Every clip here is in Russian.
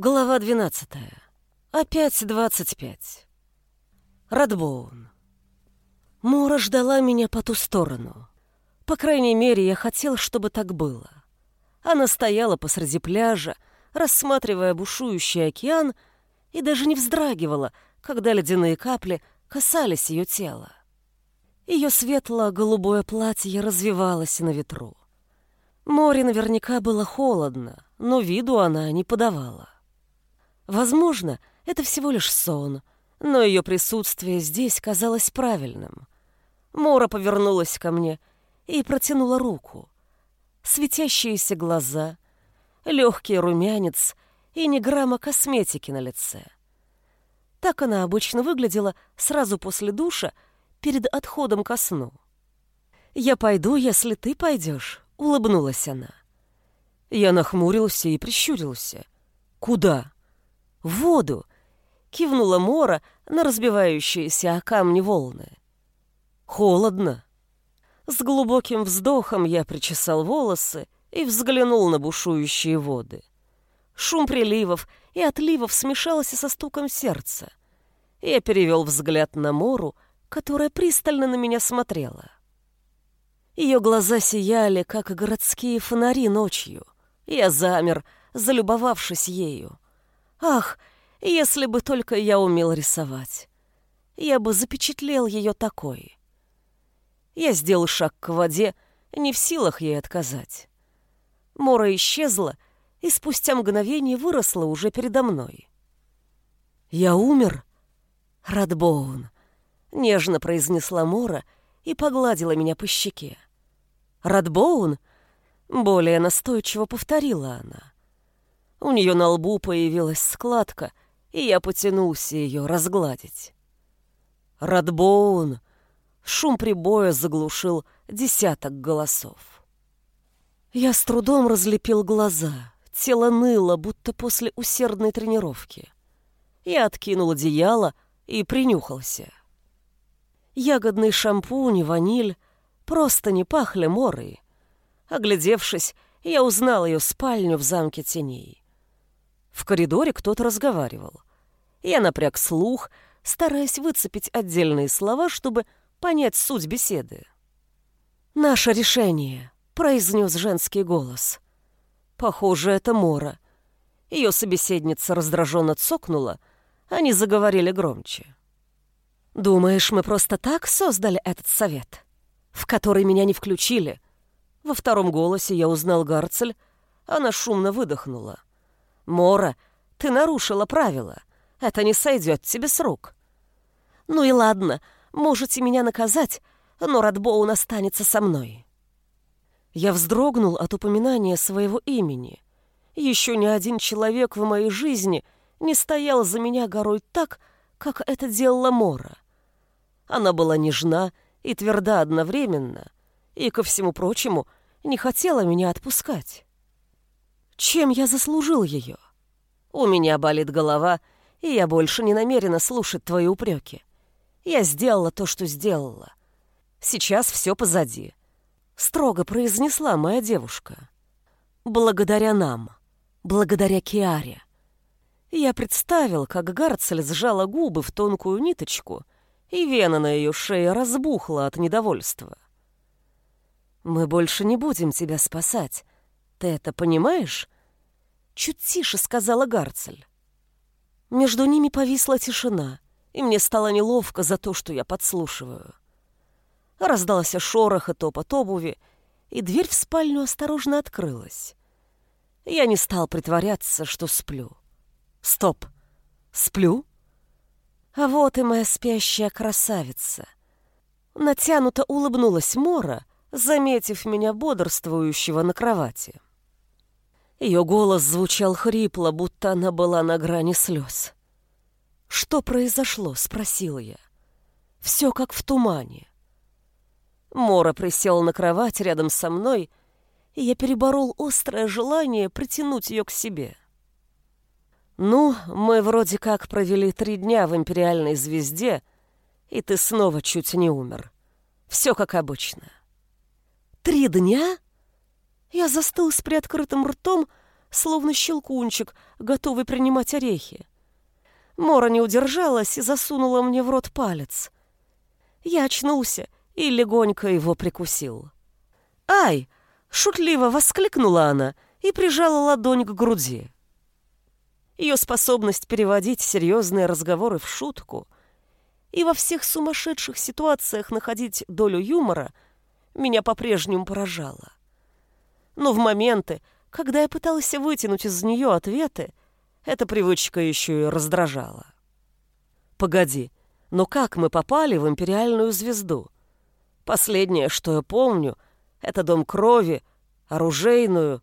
Глава 12. Опять 25. Радбоун. Мора ждала меня по ту сторону. По крайней мере, я хотел, чтобы так было. Она стояла посреди пляжа, рассматривая бушующий океан, и даже не вздрагивала, когда ледяные капли касались ее тела. Ее светло-голубое платье развивалось на ветру. Море наверняка было холодно, но виду она не подавала. Возможно, это всего лишь сон, но ее присутствие здесь казалось правильным. Мора повернулась ко мне и протянула руку. Светящиеся глаза, легкий румянец и ни грамма косметики на лице. Так она обычно выглядела сразу после душа перед отходом ко сну. «Я пойду, если ты пойдешь», — улыбнулась она. Я нахмурился и прищурился. «Куда?» Воду!» — кивнула Мора на разбивающиеся о камни волны. «Холодно!» С глубоким вздохом я причесал волосы и взглянул на бушующие воды. Шум приливов и отливов смешался со стуком сердца. Я перевел взгляд на Мору, которая пристально на меня смотрела. Ее глаза сияли, как городские фонари ночью. Я замер, залюбовавшись ею. Ах, если бы только я умел рисовать. Я бы запечатлел ее такой. Я сделал шаг к воде, не в силах ей отказать. Мора исчезла, и спустя мгновение выросла уже передо мной. «Я умер?» «Радбоун», — нежно произнесла Мора и погладила меня по щеке. «Радбоун?» — более настойчиво повторила она. У нее на лбу появилась складка, и я потянулся ее разгладить. «Радбоун!» Шум прибоя заглушил десяток голосов. Я с трудом разлепил глаза. Тело ныло, будто после усердной тренировки. Я откинул одеяло и принюхался. Ягодный шампунь ваниль просто не пахли морой. Оглядевшись, я узнал ее спальню в замке теней. В коридоре кто-то разговаривал. Я напряг слух, стараясь выцепить отдельные слова, чтобы понять суть беседы. «Наше решение», — произнес женский голос. «Похоже, это Мора». Ее собеседница раздраженно цокнула, они заговорили громче. «Думаешь, мы просто так создали этот совет, в который меня не включили?» Во втором голосе я узнал Гарцель, она шумно выдохнула. «Мора, ты нарушила правила. Это не сойдет тебе с рук». «Ну и ладно, можете меня наказать, но Радбоун останется со мной». Я вздрогнул от упоминания своего имени. Еще ни один человек в моей жизни не стоял за меня горой так, как это делала Мора. Она была нежна и тверда одновременно, и, ко всему прочему, не хотела меня отпускать. Чем я заслужил ее? У меня болит голова, и я больше не намерена слушать твои упреки. Я сделала то, что сделала. Сейчас все позади. Строго произнесла моя девушка. Благодаря нам. Благодаря Киаре. Я представил, как Гарцель сжала губы в тонкую ниточку, и вена на ее шее разбухла от недовольства. «Мы больше не будем тебя спасать. Ты это понимаешь?» Чуть тише сказала Гарцель. Между ними повисла тишина, и мне стало неловко за то, что я подслушиваю. Раздался шорох и топот обуви, и дверь в спальню осторожно открылась. Я не стал притворяться, что сплю. Стоп! Сплю? А вот и моя спящая красавица. Натянуто улыбнулась Мора, заметив меня бодрствующего на кровати. Ее голос звучал хрипло, будто она была на грани слез. «Что произошло?» — спросила я. «Все как в тумане». Мора присела на кровать рядом со мной, и я переборол острое желание притянуть ее к себе. «Ну, мы вроде как провели три дня в империальной звезде, и ты снова чуть не умер. Все как обычно». «Три дня?» Я застыл с приоткрытым ртом, словно щелкунчик, готовый принимать орехи. Мора не удержалась и засунула мне в рот палец. Я очнулся и легонько его прикусил. «Ай!» — шутливо воскликнула она и прижала ладонь к груди. Ее способность переводить серьезные разговоры в шутку и во всех сумасшедших ситуациях находить долю юмора меня по-прежнему поражала. Но в моменты, когда я пыталась вытянуть из нее ответы, эта привычка еще и раздражала. Погоди, но как мы попали в империальную звезду? Последнее, что я помню, это дом крови, оружейную.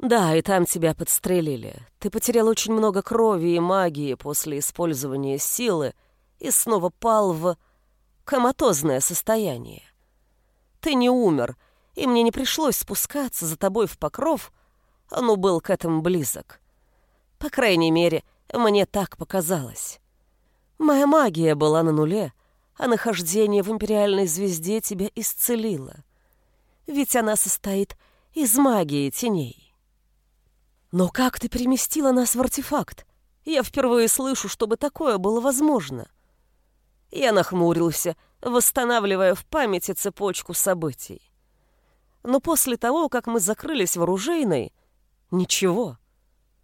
Да, и там тебя подстрелили. Ты потерял очень много крови и магии после использования силы и снова пал в коматозное состояние. Ты не умер, и мне не пришлось спускаться за тобой в покров, но был к этому близок. По крайней мере, мне так показалось. Моя магия была на нуле, а нахождение в империальной звезде тебя исцелило. Ведь она состоит из магии теней. Но как ты переместила нас в артефакт? Я впервые слышу, чтобы такое было возможно. Я нахмурился, восстанавливая в памяти цепочку событий. Но после того, как мы закрылись в оружейной, ничего.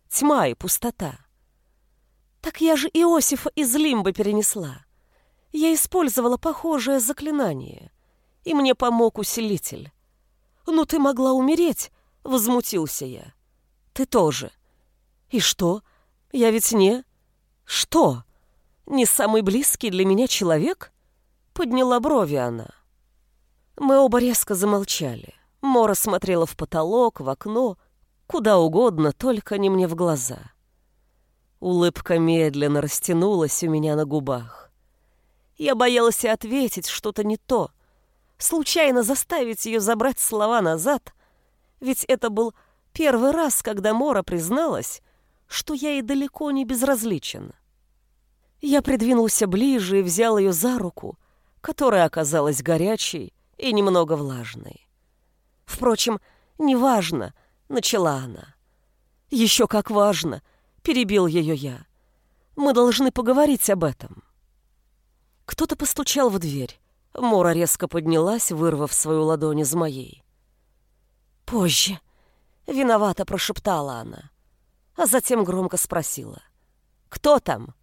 Тьма и пустота. Так я же Иосифа из Лимбы перенесла. Я использовала похожее заклинание, и мне помог усилитель. «Ну ты могла умереть!» — возмутился я. «Ты тоже». «И что? Я ведь не...» «Что? Не самый близкий для меня человек?» Подняла брови она. Мы оба резко замолчали. Мора смотрела в потолок, в окно, куда угодно, только не мне в глаза. Улыбка медленно растянулась у меня на губах. Я боялась ответить что-то не то, случайно заставить ее забрать слова назад, ведь это был первый раз, когда Мора призналась, что я ей далеко не безразличен. Я придвинулся ближе и взял ее за руку, которая оказалась горячей и немного влажной. Впрочем, неважно, начала она. Еще как важно, перебил ее я. Мы должны поговорить об этом. Кто-то постучал в дверь. Мора резко поднялась, вырвав свою ладонь из моей. «Позже», — виновато прошептала она, а затем громко спросила. «Кто там?»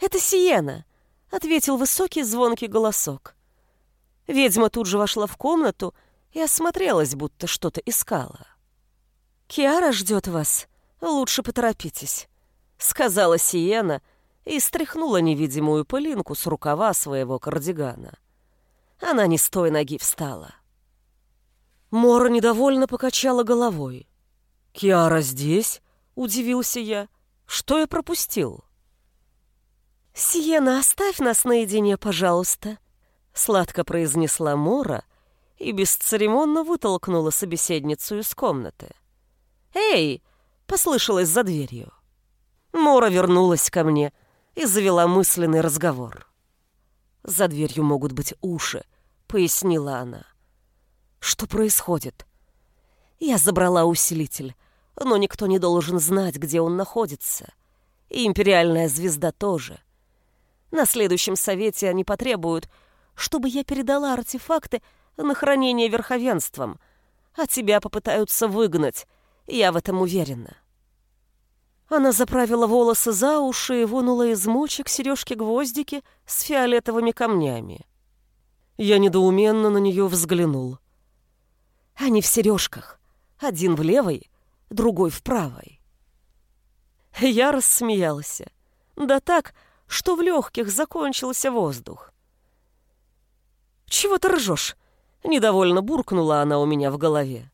«Это Сиена», — ответил высокий звонкий голосок. Ведьма тут же вошла в комнату и осмотрелась, будто что-то искала. «Киара ждет вас. Лучше поторопитесь», — сказала Сиена и стряхнула невидимую пылинку с рукава своего кардигана. Она не с той ноги встала. Мора недовольно покачала головой. «Киара здесь?» — удивился я. «Что я пропустил?» «Сиена, оставь нас наедине, пожалуйста», — сладко произнесла Мора и бесцеремонно вытолкнула собеседницу из комнаты. «Эй!» — послышалось за дверью. Мора вернулась ко мне и завела мысленный разговор. «За дверью могут быть уши», — пояснила она. «Что происходит?» Я забрала усилитель, но никто не должен знать, где он находится. И империальная звезда тоже. На следующем совете они потребуют, чтобы я передала артефакты на хранение верховенством, а тебя попытаются выгнать, я в этом уверена. Она заправила волосы за уши и вынула из мочек сережки-гвоздики с фиолетовыми камнями. Я недоуменно на нее взглянул. Они в сережках. Один в левой, другой в правой. Я рассмеялся. Да так, что в легких закончился воздух. «Чего ты ржешь?» — недовольно буркнула она у меня в голове.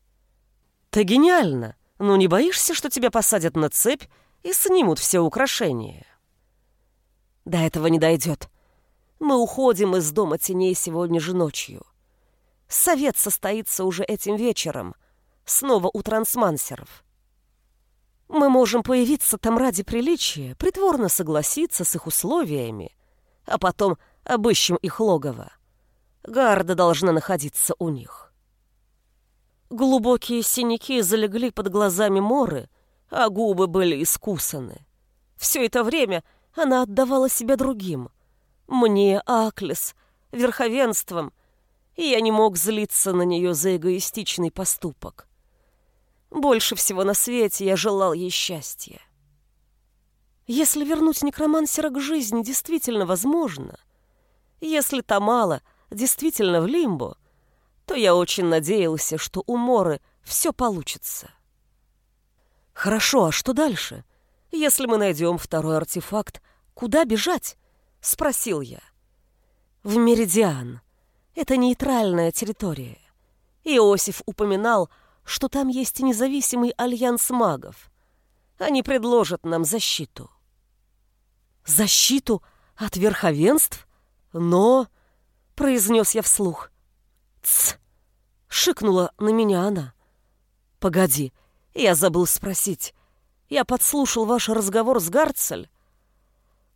«Ты гениально! Ну не боишься, что тебя посадят на цепь и снимут все украшения?» «До этого не дойдет. Мы уходим из дома теней сегодня же ночью. Совет состоится уже этим вечером, снова у трансмансеров. Мы можем появиться там ради приличия, притворно согласиться с их условиями, а потом обыщем их логово. Гарда должна находиться у них. Глубокие синяки залегли под глазами Моры, а губы были искусаны. Все это время она отдавала себя другим. Мне, Аклес, верховенством, и я не мог злиться на нее за эгоистичный поступок. Больше всего на свете я желал ей счастья. Если вернуть некромансера к жизни действительно возможно, если Тамала действительно в лимбо, то я очень надеялся, что у Моры все получится. Хорошо, а что дальше? Если мы найдем второй артефакт, куда бежать? Спросил я. В Меридиан. Это нейтральная территория. Иосиф упоминал, что там есть независимый альянс магов. Они предложат нам защиту. Защиту от верховенств? Но... Произнес я вслух. Тсс! Шикнула на меня она. Погоди, я забыл спросить. Я подслушал ваш разговор с Гарцель.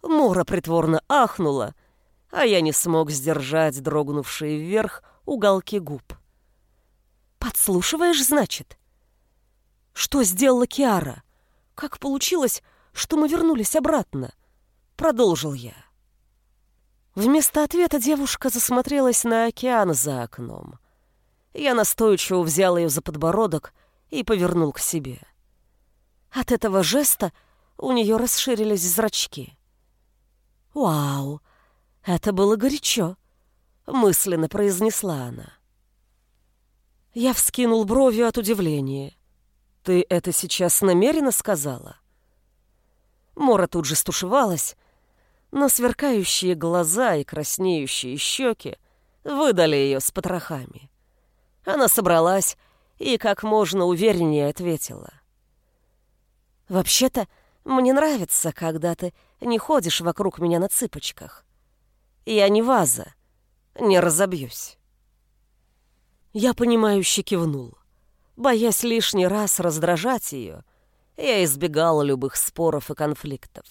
Мора притворно ахнула, а я не смог сдержать дрогнувшие вверх уголки губ. «Подслушиваешь, значит?» «Что сделала Киара? Как получилось, что мы вернулись обратно?» Продолжил я. Вместо ответа девушка засмотрелась на океан за окном. Я настойчиво взял ее за подбородок и повернул к себе. От этого жеста у нее расширились зрачки. «Вау! Это было горячо!» — мысленно произнесла она. Я вскинул бровью от удивления. «Ты это сейчас намеренно сказала?» Мора тут же стушевалась, но сверкающие глаза и краснеющие щеки выдали ее с потрохами. Она собралась и как можно увереннее ответила. «Вообще-то, мне нравится, когда ты не ходишь вокруг меня на цыпочках. Я не ваза, не разобьюсь». Я понимающе кивнул. Боясь лишний раз раздражать ее, я избегал любых споров и конфликтов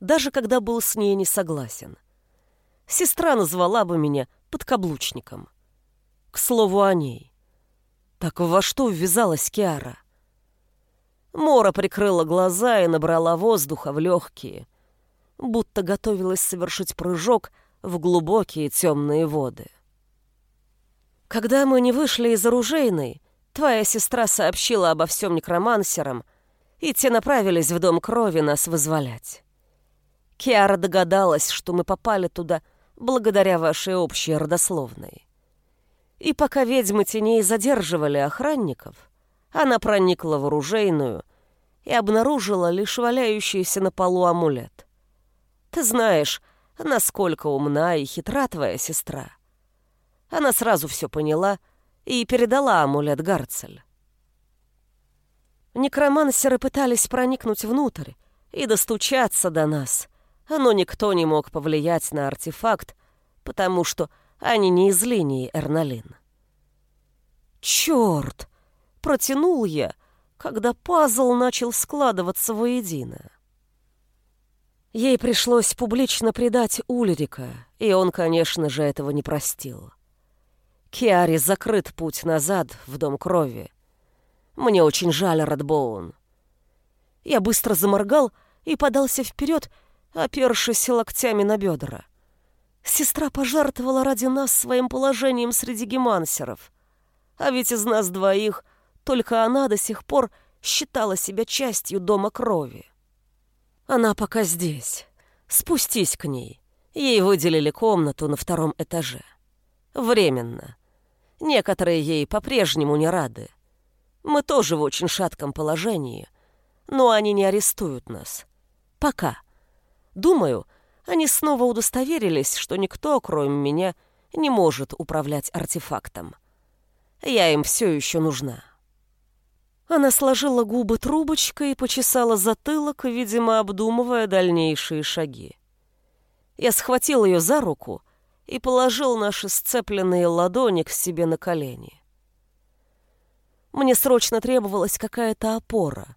даже когда был с ней не согласен. Сестра назвала бы меня подкаблучником. К слову о ней. Так во что ввязалась Киара? Мора прикрыла глаза и набрала воздуха в легкие, будто готовилась совершить прыжок в глубокие темные воды. Когда мы не вышли из оружейной, твоя сестра сообщила обо всем некромансерам, и те направились в дом крови нас вызволять. Киара догадалась, что мы попали туда благодаря вашей общей родословной. И пока ведьмы теней задерживали охранников, она проникла в оружейную и обнаружила лишь валяющийся на полу амулет. Ты знаешь, насколько умна и хитра твоя сестра. Она сразу все поняла и передала амулет Гарцель. Некромансеры пытались проникнуть внутрь и достучаться до нас, но никто не мог повлиять на артефакт, потому что они не из линии Эрналин. «Черт!» — протянул я, когда пазл начал складываться воедино. Ей пришлось публично предать Ульрика, и он, конечно же, этого не простил. Киаре закрыт путь назад в Дом Крови. Мне очень жаль, Радбоун. Я быстро заморгал и подался вперед, опершись локтями на бедра. Сестра пожертвовала ради нас своим положением среди гемансеров. А ведь из нас двоих только она до сих пор считала себя частью дома крови. Она пока здесь. Спустись к ней. Ей выделили комнату на втором этаже. Временно. Некоторые ей по-прежнему не рады. Мы тоже в очень шатком положении, но они не арестуют нас. Пока. Думаю, они снова удостоверились, что никто, кроме меня, не может управлять артефактом. Я им все еще нужна. Она сложила губы трубочкой и почесала затылок, видимо, обдумывая дальнейшие шаги. Я схватил ее за руку и положил наши сцепленные ладони к себе на колени. Мне срочно требовалась какая-то опора,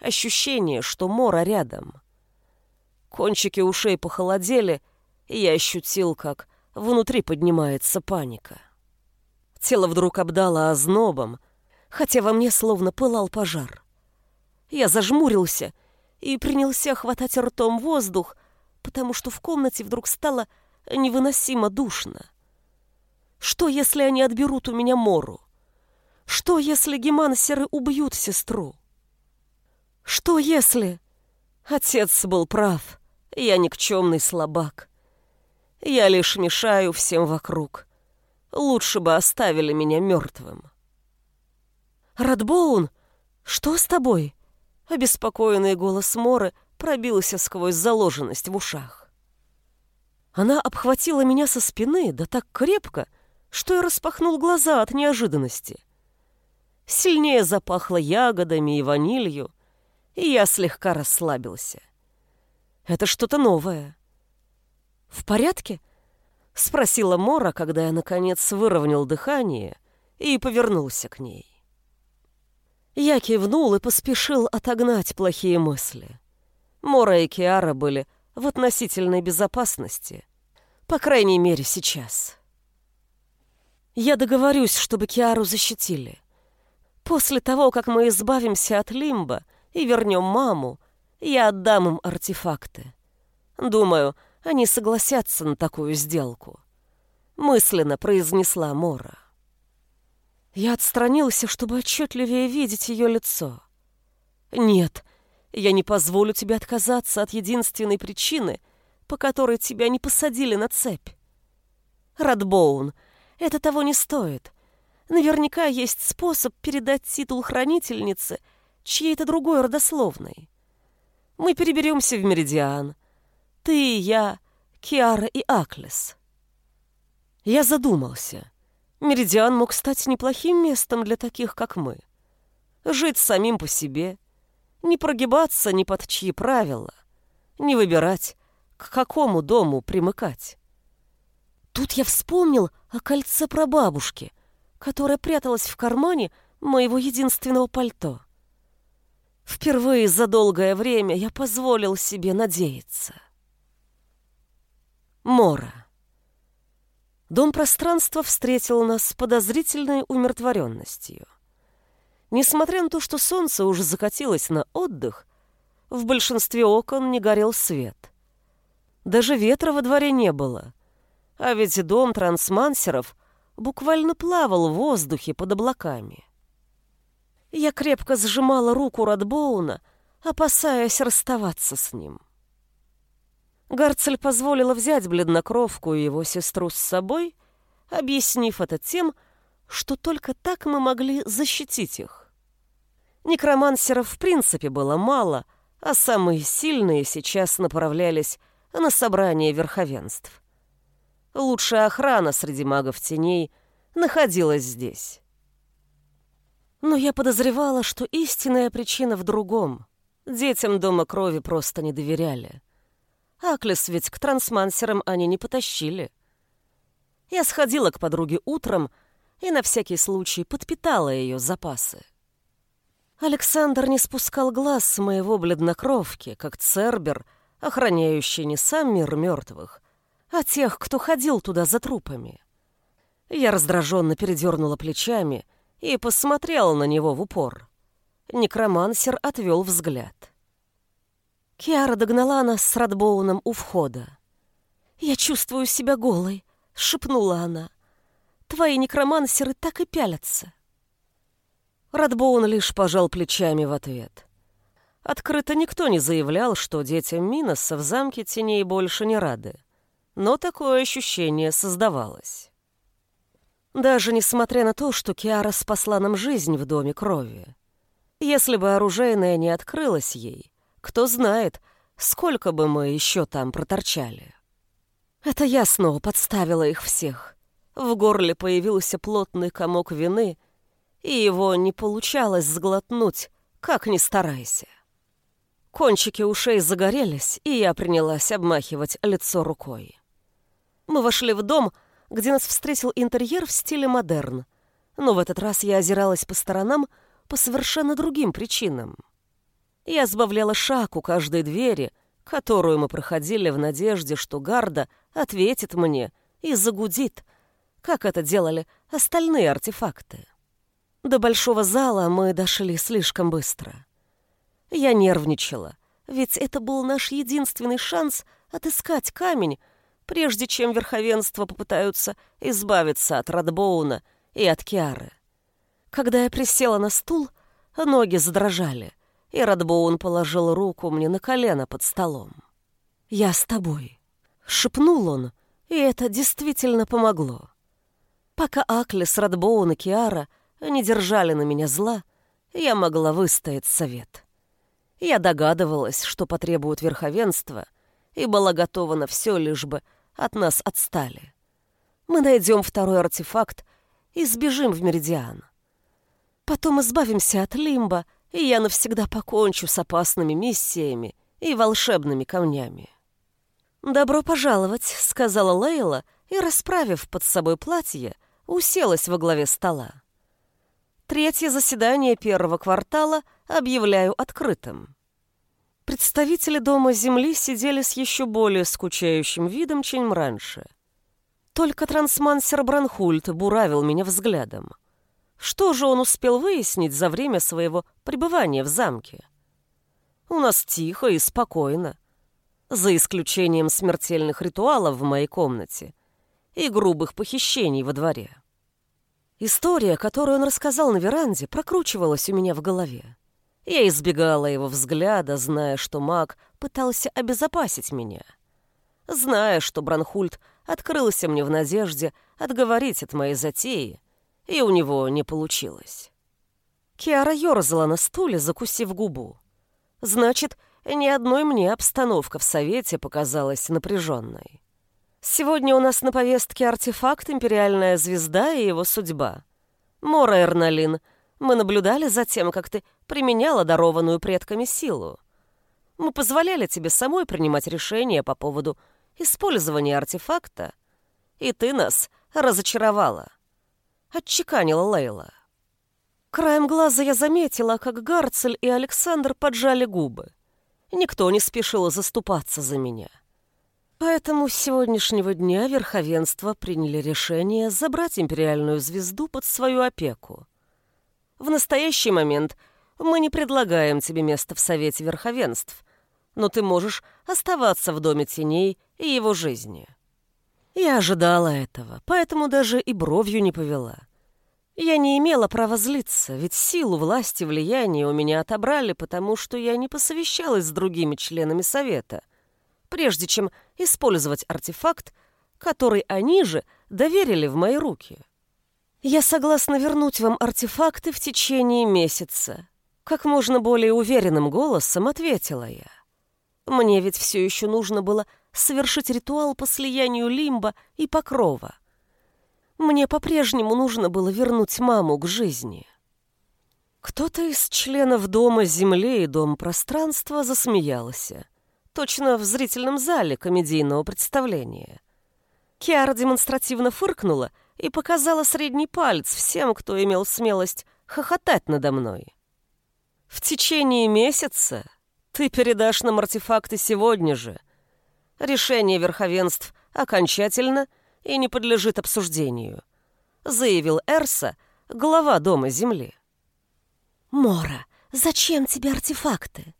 ощущение, что Мора рядом — Кончики ушей похолодели, и я ощутил, как внутри поднимается паника. Тело вдруг обдало ознобом, хотя во мне словно пылал пожар. Я зажмурился и принялся хватать ртом воздух, потому что в комнате вдруг стало невыносимо душно. Что, если они отберут у меня Мору? Что, если гемансеры убьют сестру? Что, если... Отец был прав. Я никчемный слабак. Я лишь мешаю всем вокруг. Лучше бы оставили меня мертвым. «Радбоун, что с тобой?» Обеспокоенный голос Моры пробился сквозь заложенность в ушах. Она обхватила меня со спины, да так крепко, что я распахнул глаза от неожиданности. Сильнее запахло ягодами и ванилью, и я слегка расслабился. Это что-то новое. «В порядке?» — спросила Мора, когда я, наконец, выровнял дыхание и повернулся к ней. Я кивнул и поспешил отогнать плохие мысли. Мора и Киара были в относительной безопасности, по крайней мере, сейчас. Я договорюсь, чтобы Киару защитили. После того, как мы избавимся от Лимба и вернем маму, я отдам им артефакты. Думаю, они согласятся на такую сделку. Мысленно произнесла Мора. Я отстранился, чтобы отчетливее видеть ее лицо. Нет, я не позволю тебе отказаться от единственной причины, по которой тебя не посадили на цепь. Радбоун, это того не стоит. Наверняка есть способ передать титул хранительницы чьей-то другой родословной. Мы переберемся в Меридиан. Ты и я, Киара и Аклес. Я задумался. Меридиан мог стать неплохим местом для таких, как мы. Жить самим по себе, не прогибаться ни под чьи правила, не выбирать, к какому дому примыкать. Тут я вспомнил о кольце прабабушки, которое пряталось в кармане моего единственного пальто. Впервые за долгое время я позволил себе надеяться. Мора. Дом пространства встретил нас с подозрительной умиротворенностью. Несмотря на то, что солнце уже закатилось на отдых, в большинстве окон не горел свет. Даже ветра во дворе не было, а ведь дом трансмансеров буквально плавал в воздухе под облаками. Я крепко сжимала руку Радбоуна, опасаясь расставаться с ним. Гарцель позволила взять бледнокровку и его сестру с собой, объяснив это тем, что только так мы могли защитить их. Некромансеров в принципе было мало, а самые сильные сейчас направлялись на собрание верховенств. Лучшая охрана среди магов теней находилась здесь. Но я подозревала, что истинная причина в другом. Детям Дома Крови просто не доверяли. Аклес ведь к трансмансерам они не потащили. Я сходила к подруге утром и на всякий случай подпитала ее запасы. Александр не спускал глаз с моего бледнокровки, как Цербер, охраняющий не сам мир мертвых, а тех, кто ходил туда за трупами. Я раздраженно передернула плечами — и посмотрел на него в упор. Некромансер отвел взгляд. Киара догнала нас с Радбоуном у входа. «Я чувствую себя голой», — шепнула она. «Твои некромансеры так и пялятся». Радбоун лишь пожал плечами в ответ. Открыто никто не заявлял, что детям Миноса в замке теней больше не рады. Но такое ощущение создавалось. Даже несмотря на то, что Киара спасла нам жизнь в Доме Крови. Если бы оружейная не открылась ей, кто знает, сколько бы мы еще там проторчали. Это я снова подставила их всех. В горле появился плотный комок вины, и его не получалось сглотнуть, как ни старайся. Кончики ушей загорелись, и я принялась обмахивать лицо рукой. Мы вошли в дом, где нас встретил интерьер в стиле модерн. Но в этот раз я озиралась по сторонам по совершенно другим причинам. Я сбавляла шаг у каждой двери, которую мы проходили в надежде, что гарда ответит мне и загудит, как это делали остальные артефакты. До большого зала мы дошли слишком быстро. Я нервничала, ведь это был наш единственный шанс отыскать камень, прежде чем верховенство попытаются избавиться от Радбоуна и от Киары. Когда я присела на стул, ноги задрожали, и Радбоун положил руку мне на колено под столом. «Я с тобой», — шепнул он, и это действительно помогло. Пока Аклес, Радбоун и Киара не держали на меня зла, я могла выстоять совет. Я догадывалась, что потребует верховенства, и была готова на все, лишь бы от нас отстали. Мы найдем второй артефакт и сбежим в Меридиан. Потом избавимся от Лимба, и я навсегда покончу с опасными миссиями и волшебными камнями. «Добро пожаловать», — сказала Лейла, и, расправив под собой платье, уселась во главе стола. Третье заседание первого квартала объявляю открытым. Представители Дома Земли сидели с еще более скучающим видом, чем раньше. Только трансмансер Бранхульт буравил меня взглядом. Что же он успел выяснить за время своего пребывания в замке? У нас тихо и спокойно, за исключением смертельных ритуалов в моей комнате и грубых похищений во дворе. История, которую он рассказал на веранде, прокручивалась у меня в голове. Я избегала его взгляда, зная, что маг пытался обезопасить меня. Зная, что Бранхульт открылся мне в надежде отговорить от моей затеи, и у него не получилось. Киара ерзала на стуле, закусив губу. Значит, ни одной мне обстановка в совете показалась напряженной. Сегодня у нас на повестке артефакт «Империальная звезда» и его судьба. Мора Эрналин — мы наблюдали за тем, как ты применяла дарованную предками силу. Мы позволяли тебе самой принимать решения по поводу использования артефакта, и ты нас разочаровала. Отчеканила Лейла. Краем глаза я заметила, как Гарцель и Александр поджали губы. Никто не спешил заступаться за меня. Поэтому с сегодняшнего дня верховенство приняли решение забрать империальную звезду под свою опеку. В настоящий момент мы не предлагаем тебе место в Совете Верховенств, но ты можешь оставаться в Доме Теней и его жизни. Я ожидала этого, поэтому даже и бровью не повела. Я не имела права злиться, ведь силу власти влияния у меня отобрали, потому что я не посовещалась с другими членами Совета, прежде чем использовать артефакт, который они же доверили в мои руки. «Я согласна вернуть вам артефакты в течение месяца», как можно более уверенным голосом ответила я. Мне ведь все еще нужно было совершить ритуал по слиянию лимба и покрова. Мне по-прежнему нужно было вернуть маму к жизни. Кто-то из членов Дома Земли и Дом Пространства засмеялся. Точно в зрительном зале комедийного представления. Киара демонстративно фыркнула — и показала средний палец всем, кто имел смелость хохотать надо мной. «В течение месяца ты передашь нам артефакты сегодня же. Решение верховенств окончательно и не подлежит обсуждению», заявил Эрса, глава Дома Земли. «Мора, зачем тебе артефакты?»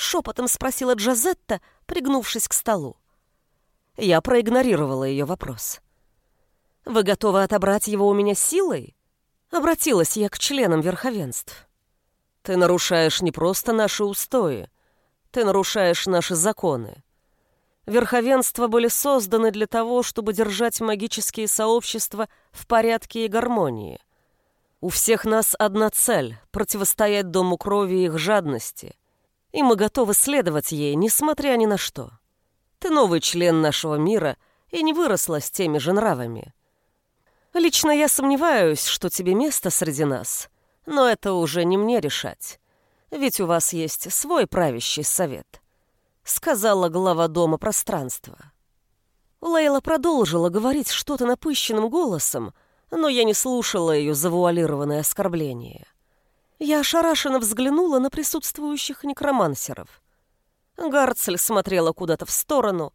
шепотом спросила Джазетта, пригнувшись к столу. Я проигнорировала ее вопрос. Вы готовы отобрать его у меня силой? Обратилась я к членам верховенств. Ты нарушаешь не просто наши устои, ты нарушаешь наши законы. Верховенства были созданы для того, чтобы держать магические сообщества в порядке и гармонии. У всех нас одна цель — противостоять Дому Крови и их жадности. И мы готовы следовать ей, несмотря ни на что. Ты новый член нашего мира и не выросла с теми же нравами. Лично я сомневаюсь, что тебе место среди нас, но это уже не мне решать, ведь у вас есть свой правящий совет», — сказала глава Дома пространства. Лейла продолжила говорить что-то напыщенным голосом, но я не слушала ее завуалированное оскорбление. Я ошарашенно взглянула на присутствующих некромансеров. Гарцель смотрела куда-то в сторону,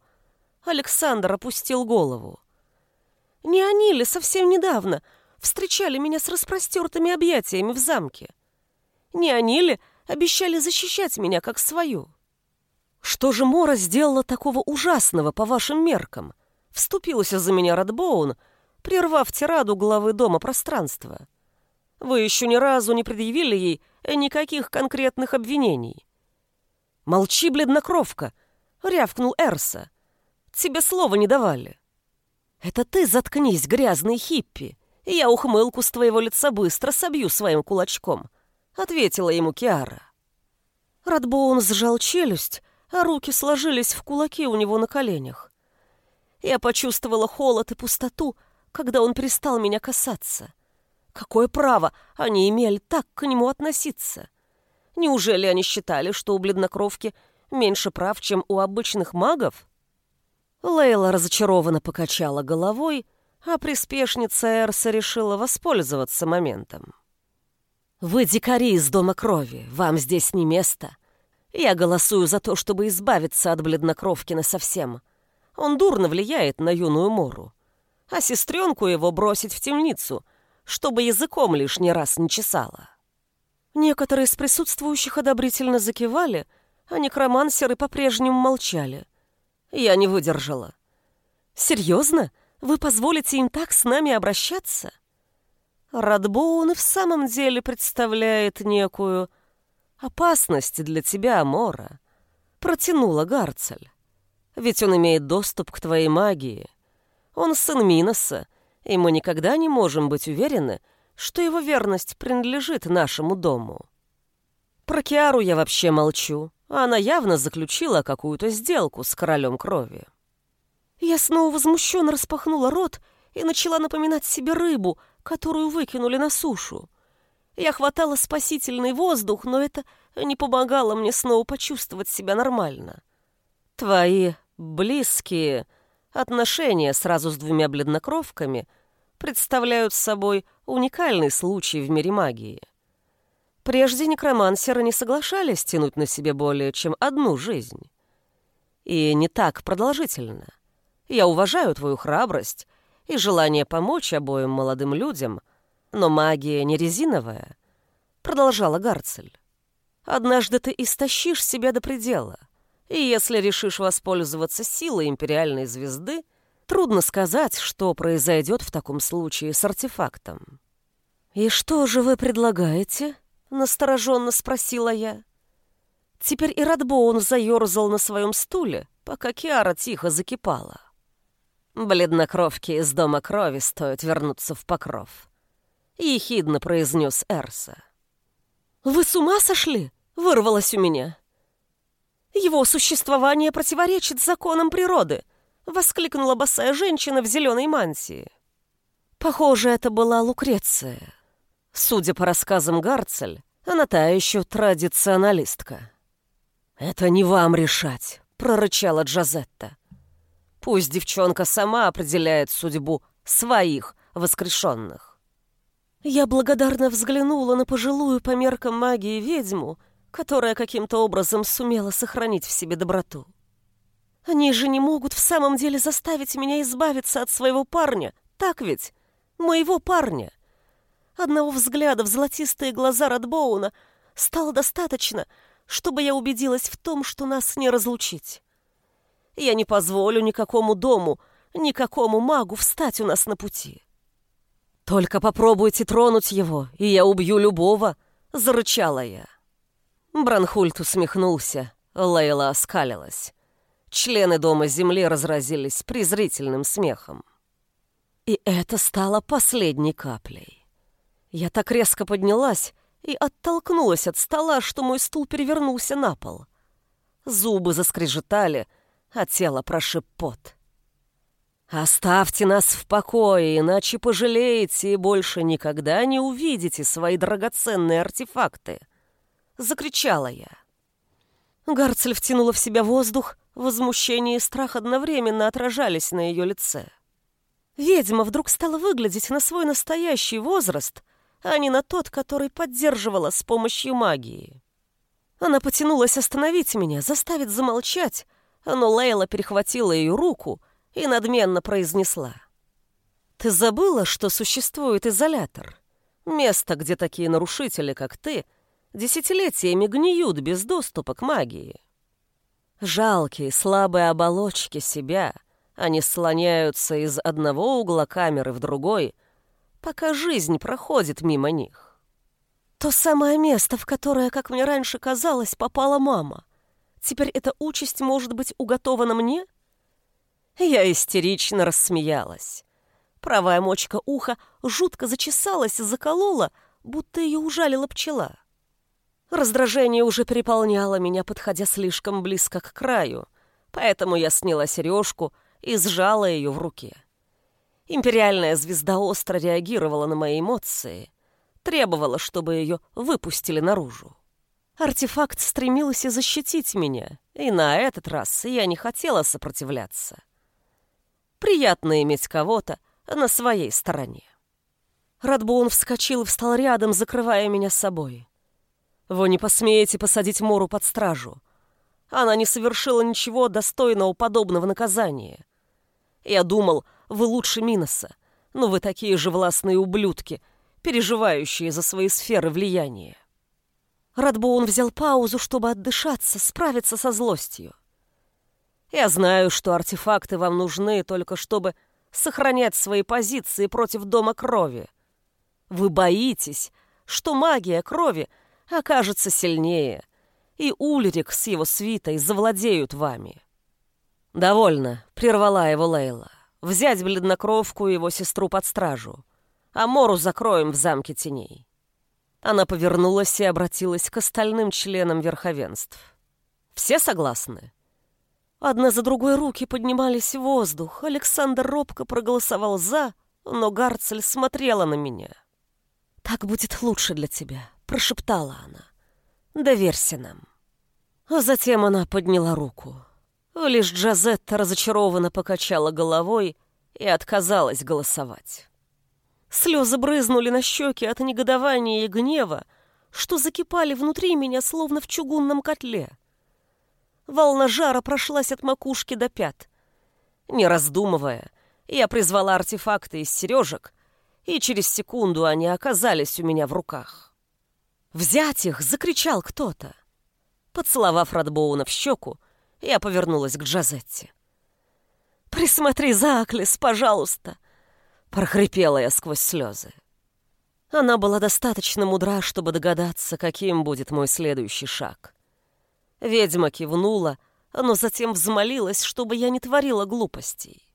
Александр опустил голову. Не они ли совсем недавно встречали меня с распростертыми объятиями в замке? Не они ли обещали защищать меня как свою? Что же Мора сделала такого ужасного по вашим меркам? Вступилась за меня Радбоун, прервав тираду главы дома пространства. Вы еще ни разу не предъявили ей никаких конкретных обвинений. «Молчи, бледнокровка!» — рявкнул Эрса. «Тебе слова не давали». «Это ты заткнись, грязный хиппи, я ухмылку с твоего лица быстро собью своим кулачком», — ответила ему Киара. Радбоун сжал челюсть, а руки сложились в кулаки у него на коленях. Я почувствовала холод и пустоту, когда он перестал меня касаться. Какое право они имели так к нему относиться? Неужели они считали, что у бледнокровки меньше прав, чем у обычных магов? Лейла разочарованно покачала головой, а приспешница Эрса решила воспользоваться моментом. «Вы дикари из Дома Крови, вам здесь не место. Я голосую за то, чтобы избавиться от бледнокровки совсем. Он дурно влияет на юную Мору. А сестренку его бросить в темницу, чтобы языком лишний раз не чесала». Некоторые из присутствующих одобрительно закивали, а некромансеры по-прежнему молчали. Я не выдержала. «Серьезно? Вы позволите им так с нами обращаться?» Радбоун и в самом деле представляет некую опасность для тебя, Мора. Протянула Гарцель. Ведь он имеет доступ к твоей магии. Он сын Миноса, и мы никогда не можем быть уверены, что его верность принадлежит нашему дому. Про Киару я вообще молчу. Она явно заключила какую-то сделку с королем крови. Я снова возмущенно распахнула рот и начала напоминать себе рыбу, которую выкинули на сушу. Я хватала спасительный воздух, но это не помогало мне снова почувствовать себя нормально. Твои близкие отношения сразу с двумя бледнокровками представляют собой уникальный случай в мире магии. Прежде некромансеры не соглашались тянуть на себе более чем одну жизнь. И не так продолжительно. Я уважаю твою храбрость и желание помочь обоим молодым людям, но магия не резиновая, продолжала Гарцель. Однажды ты истощишь себя до предела, и если решишь воспользоваться силой империальной звезды, трудно сказать, что произойдет в таком случае с артефактом. «И что же вы предлагаете?» — настороженно спросила я. Теперь и Радбоун заерзал на своем стуле, пока Киара тихо закипала. «Бледнокровки из Дома Крови стоит вернуться в покров», — ехидно произнес Эрса. «Вы с ума сошли?» — вырвалось у меня. «Его существование противоречит законам природы», — воскликнула босая женщина в зеленой мантии. Похоже, это была Лукреция. Судя по рассказам Гарцель, она та еще традиционалистка. «Это не вам решать», — прорычала Джазетта. «Пусть девчонка сама определяет судьбу своих воскрешенных». Я благодарно взглянула на пожилую по меркам магии ведьму, которая каким-то образом сумела сохранить в себе доброту. Они же не могут в самом деле заставить меня избавиться от своего парня, так ведь? Моего парня. Одного взгляда в золотистые глаза Радбоуна стало достаточно, чтобы я убедилась в том, что нас не разлучить. Я не позволю никакому дому, никакому магу встать у нас на пути. «Только попробуйте тронуть его, и я убью любого», — зарычала я. Бранхульт усмехнулся, Лейла оскалилась. Члены Дома Земли разразились презрительным смехом. И это стало последней каплей. Я так резко поднялась и оттолкнулась от стола, что мой стул перевернулся на пол. Зубы заскрежетали, а тело прошиб пот. «Оставьте нас в покое, иначе пожалеете и больше никогда не увидите свои драгоценные артефакты!» Закричала я. Гарцель втянула в себя воздух, возмущение и страх одновременно отражались на ее лице. Ведьма вдруг стала выглядеть на свой настоящий возраст — а не на тот, который поддерживала с помощью магии. Она потянулась остановить меня, заставить замолчать, но Лейла перехватила ее руку и надменно произнесла. Ты забыла, что существует изолятор? Место, где такие нарушители, как ты, десятилетиями гниют без доступа к магии. Жалкие, слабые оболочки себя, они слоняются из одного угла камеры в другой, пока жизнь проходит мимо них. То самое место, в которое, как мне раньше казалось, попала мама. Теперь эта участь может быть уготована мне? Я истерично рассмеялась. Правая мочка уха жутко зачесалась и заколола, будто ее ужалила пчела. Раздражение уже переполняло меня, подходя слишком близко к краю, поэтому я сняла сережку и сжала ее в руке. Империальная звезда остро реагировала на мои эмоции, требовала, чтобы ее выпустили наружу. Артефакт стремился защитить меня, и на этот раз я не хотела сопротивляться. Приятно иметь кого-то, на своей стороне. Радбоун вскочил и встал рядом, закрывая меня собой. «Вы не посмеете посадить Мору под стражу. Она не совершила ничего достойного подобного наказания. Я думал, вы лучше Миноса, но вы такие же властные ублюдки, переживающие за свои сферы влияния». Радбоун взял паузу, чтобы отдышаться, справиться со злостью. «Я знаю, что артефакты вам нужны только чтобы сохранять свои позиции против Дома Крови. Вы боитесь, что магия крови окажется сильнее, и Ульрик с его свитой завладеют вами. «Довольно», — прервала его Лейла. «Взять бледнокровку и его сестру под стражу, а Мору закроем в замке теней». Она повернулась и обратилась к остальным членам верховенств. «Все согласны?» Одна за другой руки поднимались в воздух. Александр робко проголосовал «за», но Гарцель смотрела на меня. «Так будет лучше для тебя», — прошептала она. «Доверься нам». А затем она подняла руку. Лишь Джазетта разочарованно покачала головой и отказалась голосовать. Слезы брызнули на щеки от негодования и гнева, что закипали внутри меня, словно в чугунном котле. Волна жара прошлась от макушки до пят. Не раздумывая, я призвала артефакты из сережек, и через секунду они оказались у меня в руках. «Взять их!» — закричал кто-то. Поцеловав Радбоуна в щеку, я повернулась к Джазетте. «Присмотри за Аклес, пожалуйста!» — прохрипела я сквозь слезы. Она была достаточно мудра, чтобы догадаться, каким будет мой следующий шаг. Ведьма кивнула, но затем взмолилась, чтобы я не творила глупостей.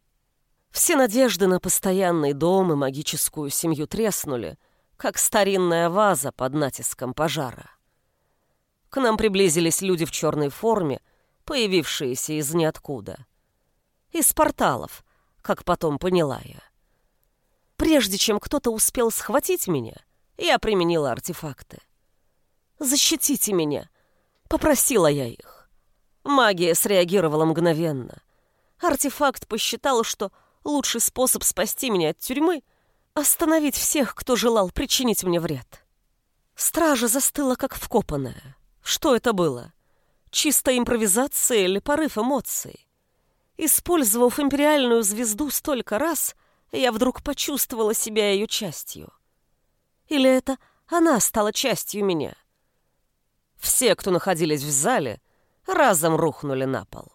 Все надежды на постоянный дом и магическую семью треснули, как старинная ваза под натиском пожара. К нам приблизились люди в черной форме, появившиеся из ниоткуда. Из порталов, как потом поняла я. Прежде чем кто-то успел схватить меня, я применила артефакты. «Защитите меня!» Попросила я их. Магия среагировала мгновенно. Артефакт посчитал, что лучший способ спасти меня от тюрьмы — остановить всех, кто желал причинить мне вред. Стража застыла, как вкопанная. Что это было? Чистая импровизация или порыв эмоций? Использовав империальную звезду столько раз, я вдруг почувствовала себя ее частью. Или это она стала частью меня? Все, кто находились в зале, разом рухнули на пол.